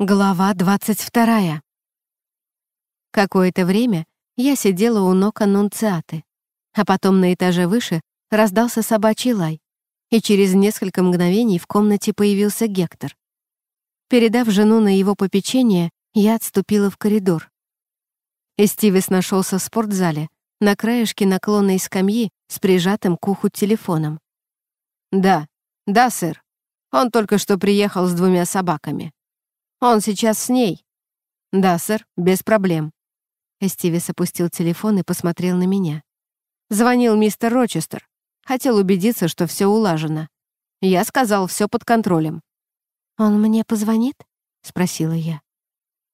Глава 22. Какое-то время я сидела у ног анунциаты, а потом на этаже выше раздался собачий лай, и через несколько мгновений в комнате появился Гектор. Передав жену на его попечение, я отступила в коридор. Эстивис нашелся в спортзале, на краешке наклонной скамьи с прижатым к уху телефоном. «Да, да, сэр. Он только что приехал с двумя собаками», он сейчас с ней. Да, сэр, без проблем. Эстивис опустил телефон и посмотрел на меня. Звонил мистер Рочестер. Хотел убедиться, что все улажено. Я сказал, все под контролем. «Он мне позвонит?» — спросила я.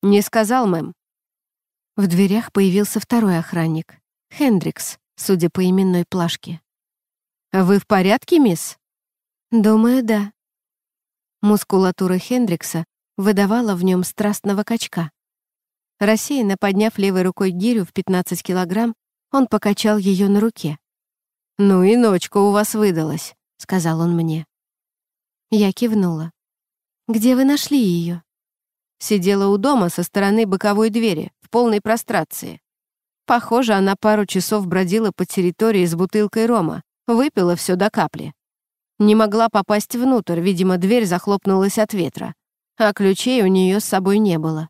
«Не сказал, мэм». В дверях появился второй охранник. Хендрикс, судя по именной плашке. «Вы в порядке, мисс?» «Думаю, да». Мускулатура Хендрикса выдавала в нем страстного качка. Рассеянно подняв левой рукой гирю в 15 килограмм, он покачал ее на руке. «Ну и ночка у вас выдалась», — сказал он мне. Я кивнула. «Где вы нашли ее? Сидела у дома со стороны боковой двери, в полной прострации. Похоже, она пару часов бродила по территории с бутылкой рома, выпила все до капли. Не могла попасть внутрь, видимо, дверь захлопнулась от ветра а ключей у нее с собой не было.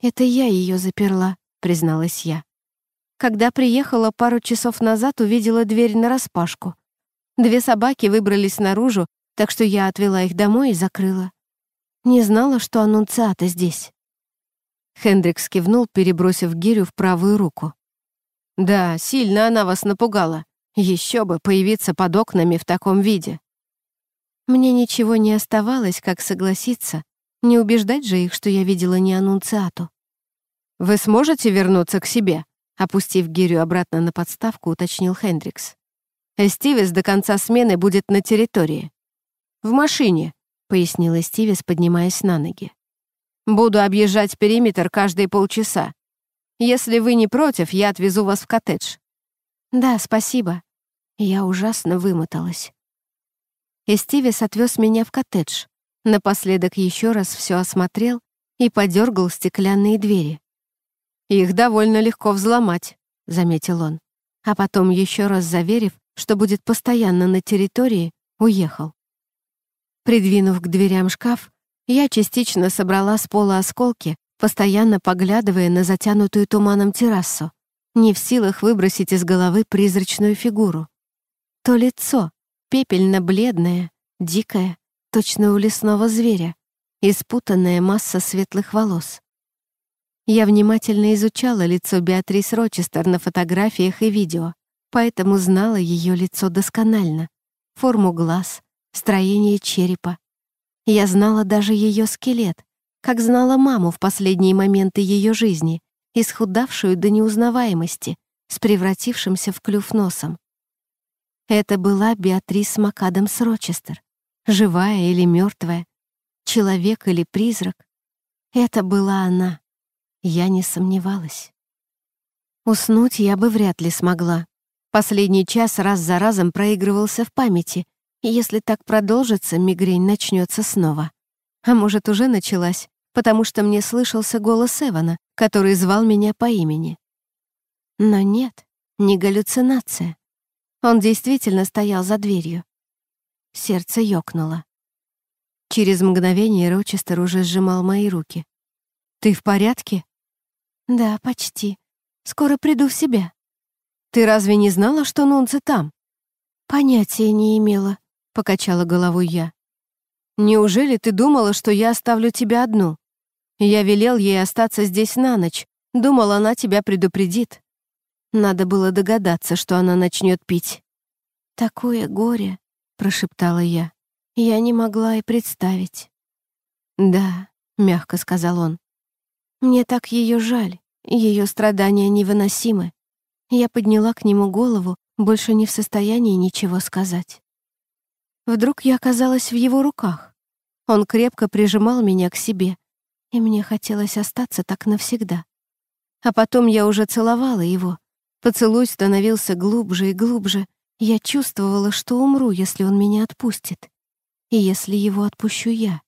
«Это я ее заперла», — призналась я. Когда приехала пару часов назад, увидела дверь нараспашку. Две собаки выбрались наружу, так что я отвела их домой и закрыла. Не знала, что аннунциата здесь. Хендрикс кивнул, перебросив гирю в правую руку. «Да, сильно она вас напугала. Еще бы появиться под окнами в таком виде». Мне ничего не оставалось, как согласиться, не убеждать же их, что я видела не аннунциату. «Вы сможете вернуться к себе?» Опустив гирю обратно на подставку, уточнил Хендрикс. «Эстивис до конца смены будет на территории». «В машине», — пояснила Эстивис, поднимаясь на ноги. «Буду объезжать периметр каждые полчаса. Если вы не против, я отвезу вас в коттедж». «Да, спасибо». Я ужасно вымоталась. Эстивис отвез меня в коттедж. Напоследок еще раз все осмотрел и подергал стеклянные двери. «Их довольно легко взломать», — заметил он. А потом, еще раз заверив, что будет постоянно на территории, уехал. Придвинув к дверям шкаф, я частично собрала с пола осколки, постоянно поглядывая на затянутую туманом террасу, не в силах выбросить из головы призрачную фигуру. То лицо, пепельно-бледное, дикое, точно у лесного зверя, испутанная масса светлых волос. Я внимательно изучала лицо Беатрис Рочестер на фотографиях и видео, поэтому знала ее лицо досконально, форму глаз, строение черепа. Я знала даже ее скелет, как знала маму в последние моменты ее жизни, исхудавшую до неузнаваемости, с превратившимся в клюв носом. Это была Беатрис Макадамс Рочестер, живая или мертвая, человек или призрак. Это была она. Я не сомневалась. Уснуть я бы вряд ли смогла. Последний час раз за разом проигрывался в памяти, и если так продолжится, мигрень начнется снова. А может, уже началась, потому что мне слышался голос Эвана, который звал меня по имени. Но нет, не галлюцинация. Он действительно стоял за дверью. Сердце ёкнуло. Через мгновение Рочестер уже сжимал мои руки. «Ты в порядке?» «Да, почти. Скоро приду в себя». «Ты разве не знала, что Нунце там?» «Понятия не имела», — покачала головой я. «Неужели ты думала, что я оставлю тебя одну? Я велел ей остаться здесь на ночь. Думал, она тебя предупредит. Надо было догадаться, что она начнет пить». «Такое горе», — прошептала я. «Я не могла и представить». «Да», — мягко сказал он. «Мне так ее жаль, ее страдания невыносимы». Я подняла к нему голову, больше не в состоянии ничего сказать. Вдруг я оказалась в его руках. Он крепко прижимал меня к себе, и мне хотелось остаться так навсегда. А потом я уже целовала его. Поцелуй становился глубже и глубже, я чувствовала, что умру, если он меня отпустит, и если его отпущу я.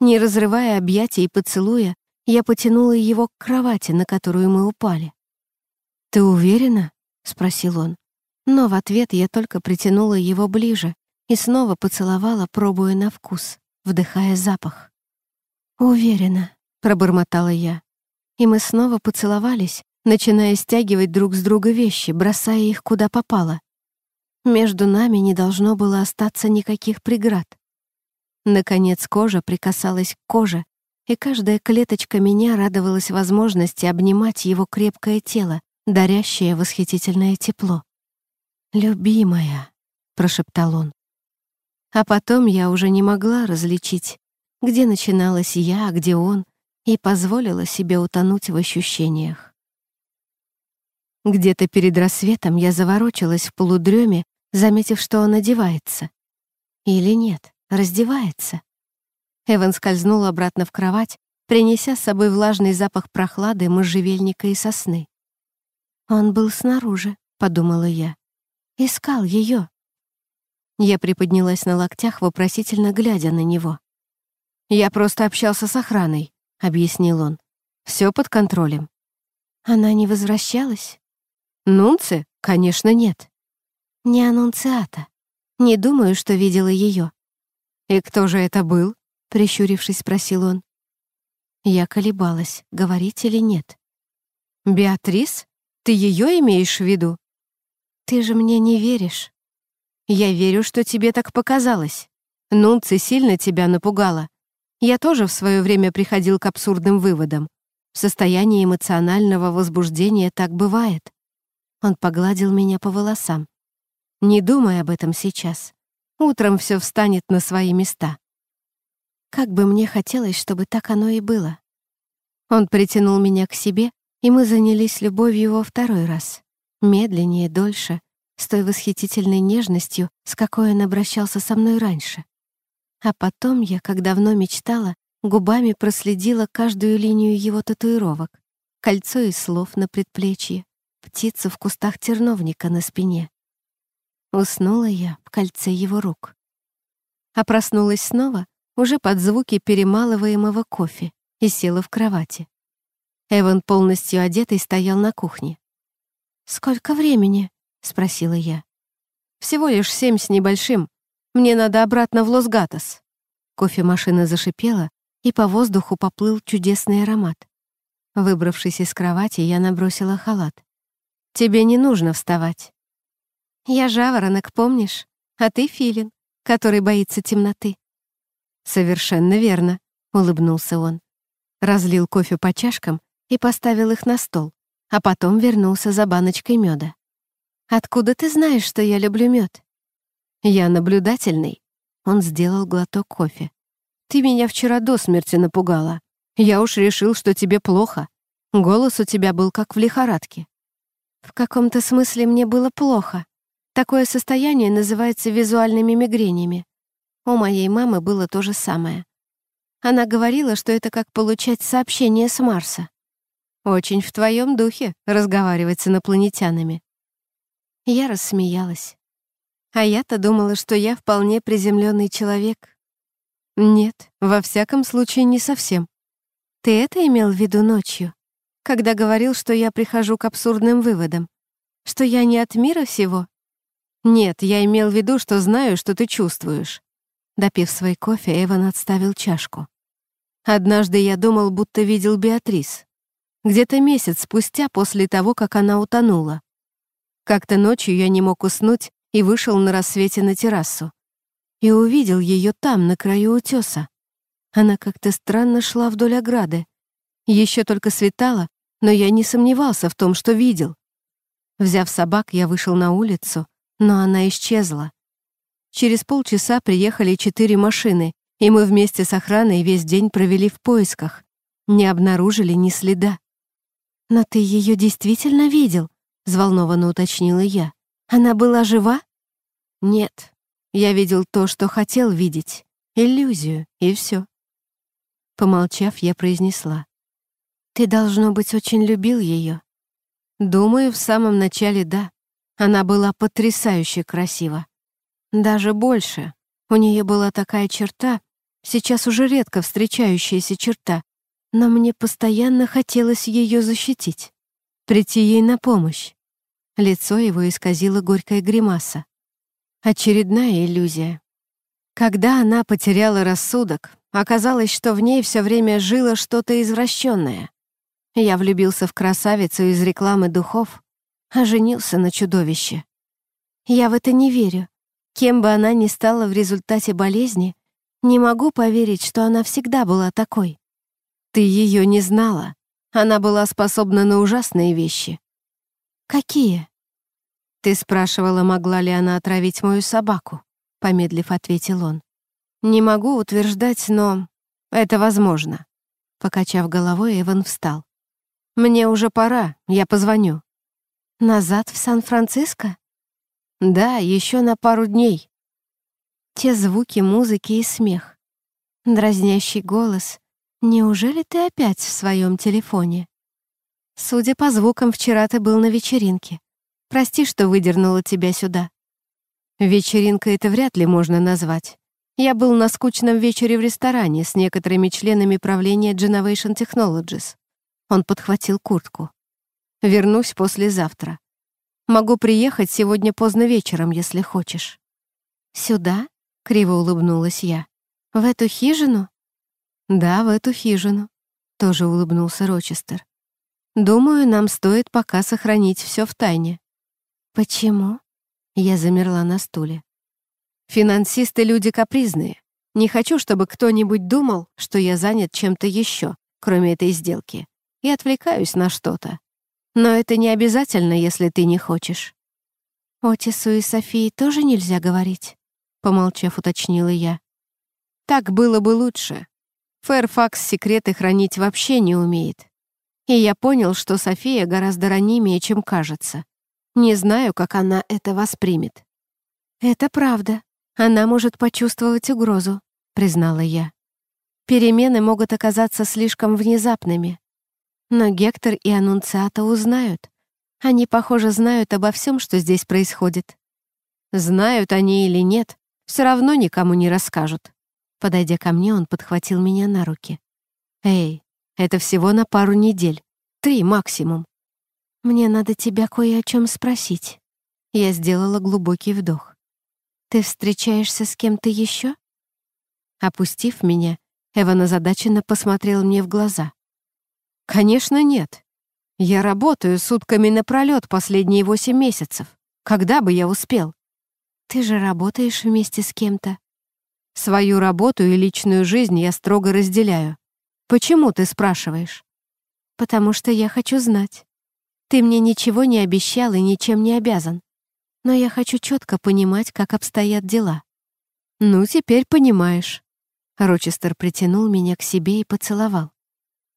Не разрывая объятия и поцелуя, я потянула его к кровати, на которую мы упали. «Ты уверена?» — спросил он. Но в ответ я только притянула его ближе и снова поцеловала, пробуя на вкус, вдыхая запах. «Уверена», — пробормотала я. И мы снова поцеловались, начиная стягивать друг с друга вещи, бросая их куда попало. Между нами не должно было остаться никаких преград. Наконец кожа прикасалась к коже, и каждая клеточка меня радовалась возможности обнимать его крепкое тело, дарящее восхитительное тепло. «Любимая», — прошептал он. А потом я уже не могла различить, где начиналась я, а где он, и позволила себе утонуть в ощущениях. Где-то перед рассветом я заворочилась в полудреме заметив, что он одевается. Или нет, раздевается. Эван скользнул обратно в кровать, принеся с собой влажный запах прохлады, можжевельника и сосны. «Он был снаружи», — подумала я. «Искал ее». Я приподнялась на локтях, вопросительно глядя на него. «Я просто общался с охраной», — объяснил он. «Все под контролем». «Она не возвращалась?» «Нунце? Конечно, нет». «Не аннунциата. Не думаю, что видела ее». «И кто же это был?» — прищурившись, спросил он. Я колебалась, говорить или нет. «Беатрис? Ты ее имеешь в виду?» «Ты же мне не веришь». «Я верю, что тебе так показалось. Нунци сильно тебя напугала. Я тоже в свое время приходил к абсурдным выводам. В состоянии эмоционального возбуждения так бывает». Он погладил меня по волосам. Не думай об этом сейчас. Утром все встанет на свои места. Как бы мне хотелось, чтобы так оно и было. Он притянул меня к себе, и мы занялись любовью во второй раз. Медленнее, дольше, с той восхитительной нежностью, с какой он обращался со мной раньше. А потом я, как давно мечтала, губами проследила каждую линию его татуировок. Кольцо из слов на предплечье, птица в кустах терновника на спине, Уснула я в кольце его рук. А проснулась снова уже под звуки перемалываемого кофе и села в кровати. Эван полностью одетый стоял на кухне. «Сколько времени?» — спросила я. «Всего лишь семь с небольшим. Мне надо обратно в Лос-Гатос». Кофемашина зашипела, и по воздуху поплыл чудесный аромат. Выбравшись из кровати, я набросила халат. «Тебе не нужно вставать. Я жаворонок, помнишь? А ты филин, который боится темноты. Совершенно верно, улыбнулся он. Разлил кофе по чашкам и поставил их на стол, а потом вернулся за баночкой меда. Откуда ты знаешь, что я люблю мед? Я наблюдательный. Он сделал глоток кофе. Ты меня вчера до смерти напугала. Я уж решил, что тебе плохо. Голос у тебя был как в лихорадке. В каком-то смысле мне было плохо, Такое состояние называется визуальными мигренями. У моей мамы было то же самое. Она говорила, что это как получать сообщение с Марса. «Очень в твоем духе разговаривать с инопланетянами». Я рассмеялась. А я-то думала, что я вполне приземленный человек. Нет, во всяком случае, не совсем. Ты это имел в виду ночью, когда говорил, что я прихожу к абсурдным выводам? Что я не от мира сего. «Нет, я имел в виду, что знаю, что ты чувствуешь». Допив свой кофе, Эван отставил чашку. «Однажды я думал, будто видел Беатрис. Где-то месяц спустя после того, как она утонула. Как-то ночью я не мог уснуть и вышел на рассвете на террасу. И увидел ее там, на краю утеса. Она как-то странно шла вдоль ограды. Еще только светало, но я не сомневался в том, что видел. Взяв собак, я вышел на улицу но она исчезла. Через полчаса приехали четыре машины, и мы вместе с охраной весь день провели в поисках. Не обнаружили ни следа. «Но ты ее действительно видел?» — взволнованно уточнила я. «Она была жива?» «Нет. Я видел то, что хотел видеть. Иллюзию, и все. Помолчав, я произнесла. «Ты, должно быть, очень любил ее. «Думаю, в самом начале да. Она была потрясающе красива. Даже больше. У нее была такая черта, сейчас уже редко встречающаяся черта, но мне постоянно хотелось ее защитить, прийти ей на помощь. Лицо его исказило горькая гримаса. Очередная иллюзия. Когда она потеряла рассудок, оказалось, что в ней все время жило что-то извращенное. Я влюбился в красавицу из рекламы духов, а женился на чудовище. Я в это не верю. Кем бы она ни стала в результате болезни, не могу поверить, что она всегда была такой. Ты ее не знала. Она была способна на ужасные вещи. Какие? Ты спрашивала, могла ли она отравить мою собаку, помедлив ответил он. Не могу утверждать, но это возможно. Покачав головой, Иван встал. Мне уже пора, я позвоню. Назад в Сан-Франциско? Да, еще на пару дней. Те звуки музыки и смех. Дразнящий голос. Неужели ты опять в своем телефоне? Судя по звукам, вчера ты был на вечеринке. Прости, что выдернула тебя сюда. Вечеринка это вряд ли можно назвать. Я был на скучном вечере в ресторане с некоторыми членами правления Generation Technologies. Он подхватил куртку. Вернусь послезавтра. Могу приехать сегодня поздно вечером, если хочешь». «Сюда?» — криво улыбнулась я. «В эту хижину?» «Да, в эту хижину», — тоже улыбнулся Рочестер. «Думаю, нам стоит пока сохранить все в тайне». «Почему?» — я замерла на стуле. «Финансисты — люди капризные. Не хочу, чтобы кто-нибудь думал, что я занят чем-то еще, кроме этой сделки, и отвлекаюсь на что-то. Но это не обязательно, если ты не хочешь. Отису и Софии тоже нельзя говорить, помолчав, уточнила я. Так было бы лучше. Фэрфакс секреты хранить вообще не умеет. И я понял, что София гораздо ранимее, чем кажется. Не знаю, как она это воспримет. Это правда. Она может почувствовать угрозу, признала я. Перемены могут оказаться слишком внезапными. Но Гектор и Анунциата узнают. Они, похоже, знают обо всем, что здесь происходит. Знают они или нет, все равно никому не расскажут. Подойдя ко мне, он подхватил меня на руки. «Эй, это всего на пару недель. Три максимум. Мне надо тебя кое о чем спросить». Я сделала глубокий вдох. «Ты встречаешься с кем-то еще?» Опустив меня, Эван озадаченно посмотрел мне в глаза. Конечно, нет. Я работаю сутками напролет последние восемь месяцев. Когда бы я успел? Ты же работаешь вместе с кем-то. Свою работу и личную жизнь я строго разделяю. Почему ты спрашиваешь? Потому что я хочу знать. Ты мне ничего не обещал и ничем не обязан. Но я хочу четко понимать, как обстоят дела. Ну, теперь понимаешь. Рочестер притянул меня к себе и поцеловал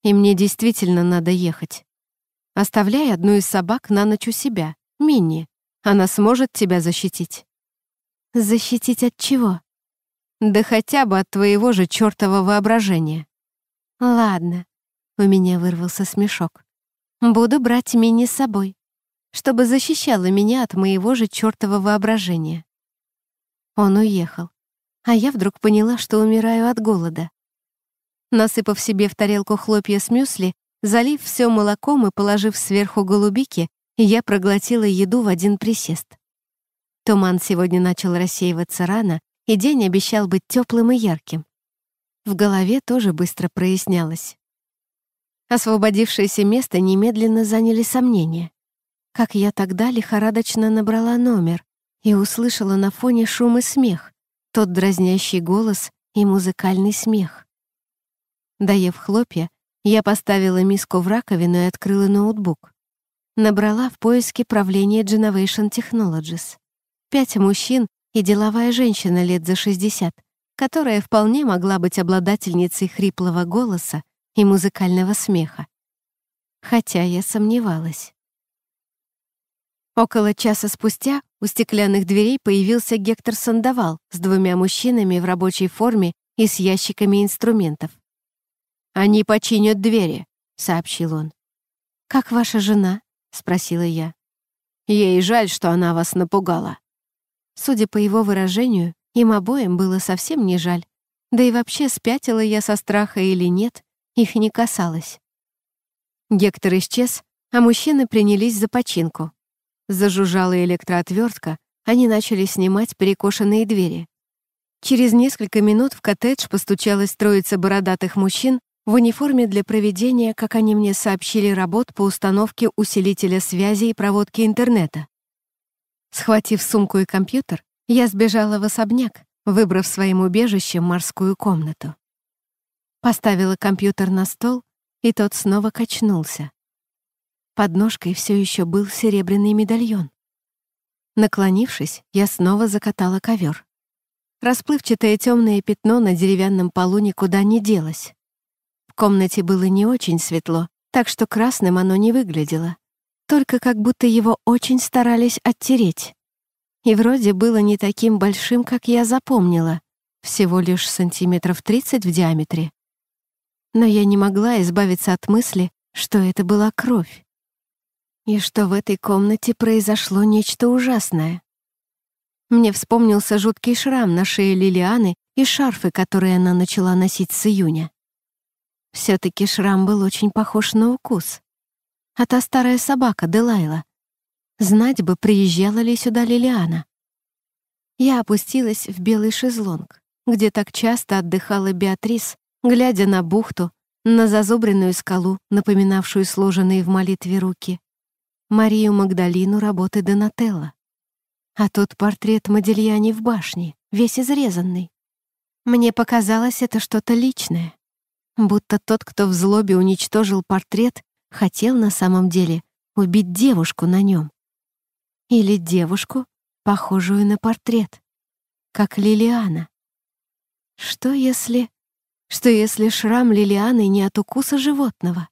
и мне действительно надо ехать. Оставляй одну из собак на ночь у себя, Минни. Она сможет тебя защитить». «Защитить от чего?» «Да хотя бы от твоего же чёртова воображения». «Ладно», — у меня вырвался смешок. «Буду брать Минни с собой, чтобы защищала меня от моего же чёртова воображения». Он уехал, а я вдруг поняла, что умираю от голода. Насыпав себе в тарелку хлопья с мюсли, залив все молоком и положив сверху голубики, я проглотила еду в один присест. Туман сегодня начал рассеиваться рано, и день обещал быть теплым и ярким. В голове тоже быстро прояснялось. Освободившееся место немедленно заняли сомнения. Как я тогда лихорадочно набрала номер и услышала на фоне шум и смех, тот дразнящий голос и музыкальный смех. Доев хлопья, я поставила миску в раковину и открыла ноутбук. Набрала в поиске правление Genovation Technologies. Пять мужчин и деловая женщина лет за 60, которая вполне могла быть обладательницей хриплого голоса и музыкального смеха. Хотя я сомневалась. Около часа спустя у стеклянных дверей появился Гектор Сандовал с двумя мужчинами в рабочей форме и с ящиками инструментов. «Они починят двери», — сообщил он. «Как ваша жена?» — спросила я. «Ей жаль, что она вас напугала». Судя по его выражению, им обоим было совсем не жаль. Да и вообще, спятила я со страха или нет, их не касалось. Гектор исчез, а мужчины принялись за починку. Зажужжала электроотвертка, они начали снимать перекошенные двери. Через несколько минут в коттедж постучалась троица бородатых мужчин в униформе для проведения, как они мне сообщили, работ по установке усилителя связи и проводки интернета. Схватив сумку и компьютер, я сбежала в особняк, выбрав своим убежищем морскую комнату. Поставила компьютер на стол, и тот снова качнулся. Под ножкой все еще был серебряный медальон. Наклонившись, я снова закатала ковер. Расплывчатое темное пятно на деревянном полу никуда не делось комнате было не очень светло, так что красным оно не выглядело. Только как будто его очень старались оттереть. И вроде было не таким большим, как я запомнила. Всего лишь сантиметров 30 в диаметре. Но я не могла избавиться от мысли, что это была кровь. И что в этой комнате произошло нечто ужасное. Мне вспомнился жуткий шрам на шее Лилианы и шарфы, которые она начала носить с июня. Все-таки шрам был очень похож на укус. А та старая собака Делайла. Знать бы, приезжала ли сюда Лилиана. Я опустилась в белый шезлонг, где так часто отдыхала Беатрис, глядя на бухту, на зазубренную скалу, напоминавшую сложенные в молитве руки, Марию Магдалину работы Донателло. А тот портрет Модельяни в башне, весь изрезанный. Мне показалось это что-то личное. Будто тот, кто в злобе уничтожил портрет, хотел на самом деле убить девушку на нем. Или девушку, похожую на портрет, как Лилиана. Что если... Что если шрам Лилианы не от укуса животного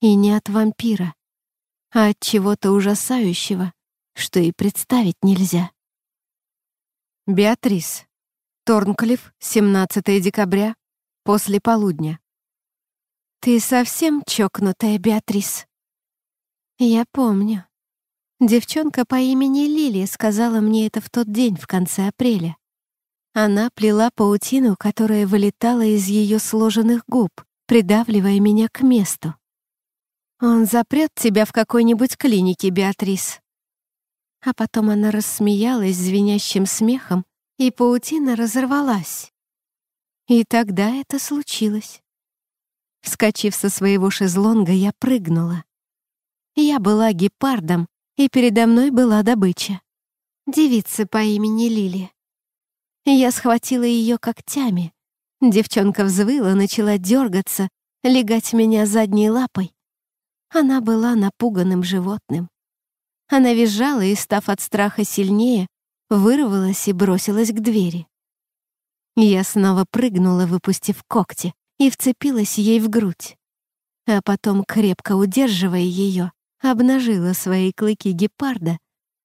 и не от вампира, а от чего-то ужасающего, что и представить нельзя? Беатрис. Торнклифф, 17 декабря, после полудня. «Ты совсем чокнутая, Беатрис?» «Я помню. Девчонка по имени Лили сказала мне это в тот день, в конце апреля. Она плела паутину, которая вылетала из ее сложенных губ, придавливая меня к месту. «Он запрет тебя в какой-нибудь клинике, Беатрис». А потом она рассмеялась звенящим смехом, и паутина разорвалась. И тогда это случилось. Вскочив со своего шезлонга, я прыгнула. Я была гепардом, и передо мной была добыча. Девица по имени Лили. Я схватила ее когтями. Девчонка взвыла, начала дергаться, легать меня задней лапой. Она была напуганным животным. Она визжала и, став от страха сильнее, вырвалась и бросилась к двери. Я снова прыгнула, выпустив когти и вцепилась ей в грудь. А потом, крепко удерживая ее, обнажила свои клыки гепарда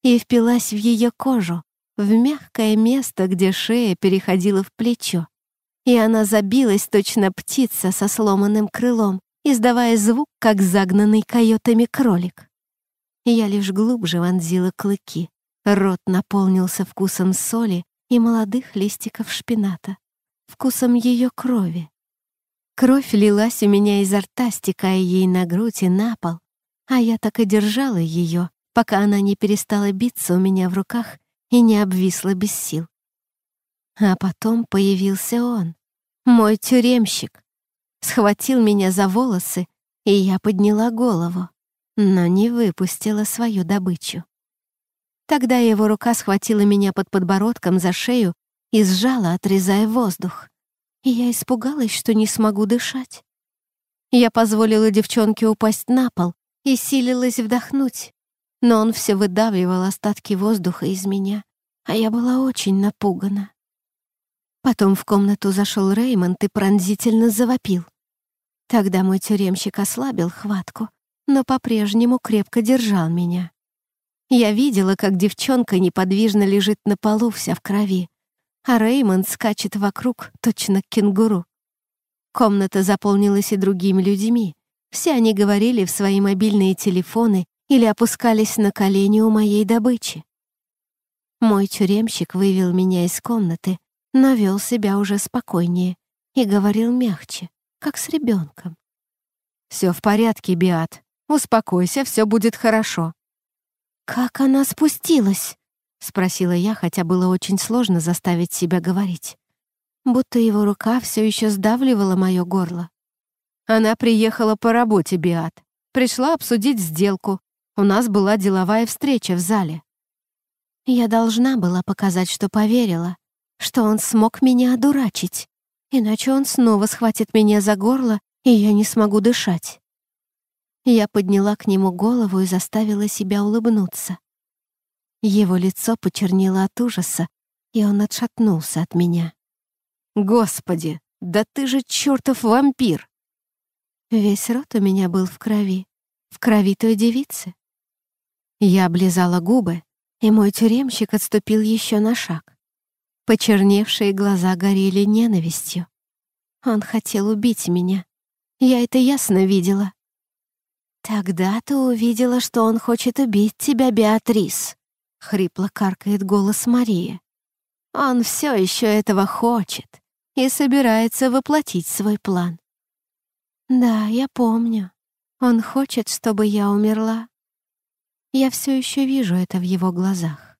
и впилась в ее кожу, в мягкое место, где шея переходила в плечо. И она забилась, точно птица со сломанным крылом, издавая звук, как загнанный койотами кролик. Я лишь глубже вонзила клыки. Рот наполнился вкусом соли и молодых листиков шпината, вкусом ее крови. Кровь лилась у меня изо рта, стекая ей на грудь и на пол, а я так и держала ее, пока она не перестала биться у меня в руках и не обвисла без сил. А потом появился он, мой тюремщик. Схватил меня за волосы, и я подняла голову, но не выпустила свою добычу. Тогда его рука схватила меня под подбородком за шею и сжала, отрезая воздух и я испугалась, что не смогу дышать. Я позволила девчонке упасть на пол и силилась вдохнуть, но он все выдавливал остатки воздуха из меня, а я была очень напугана. Потом в комнату зашел Реймонд и пронзительно завопил. Тогда мой тюремщик ослабил хватку, но по-прежнему крепко держал меня. Я видела, как девчонка неподвижно лежит на полу вся в крови, а Реймонд скачет вокруг, точно кенгуру. Комната заполнилась и другими людьми. Все они говорили в свои мобильные телефоны или опускались на колени у моей добычи. Мой тюремщик вывел меня из комнаты, но вел себя уже спокойнее и говорил мягче, как с ребенком. «Все в порядке, Биат. Успокойся, все будет хорошо». «Как она спустилась?» Спросила я, хотя было очень сложно заставить себя говорить. Будто его рука все еще сдавливала мое горло. Она приехала по работе, Биат. Пришла обсудить сделку. У нас была деловая встреча в зале. Я должна была показать, что поверила, что он смог меня одурачить, иначе он снова схватит меня за горло, и я не смогу дышать. Я подняла к нему голову и заставила себя улыбнуться. Его лицо почернело от ужаса, и он отшатнулся от меня. «Господи, да ты же чертов вампир!» Весь рот у меня был в крови, в крови той девицы. Я облизала губы, и мой тюремщик отступил еще на шаг. Почерневшие глаза горели ненавистью. Он хотел убить меня. Я это ясно видела. «Тогда ты увидела, что он хочет убить тебя, Беатрис», Хрипло каркает голос Марии. Он все еще этого хочет и собирается воплотить свой план. Да, я помню. Он хочет, чтобы я умерла. Я все еще вижу это в его глазах.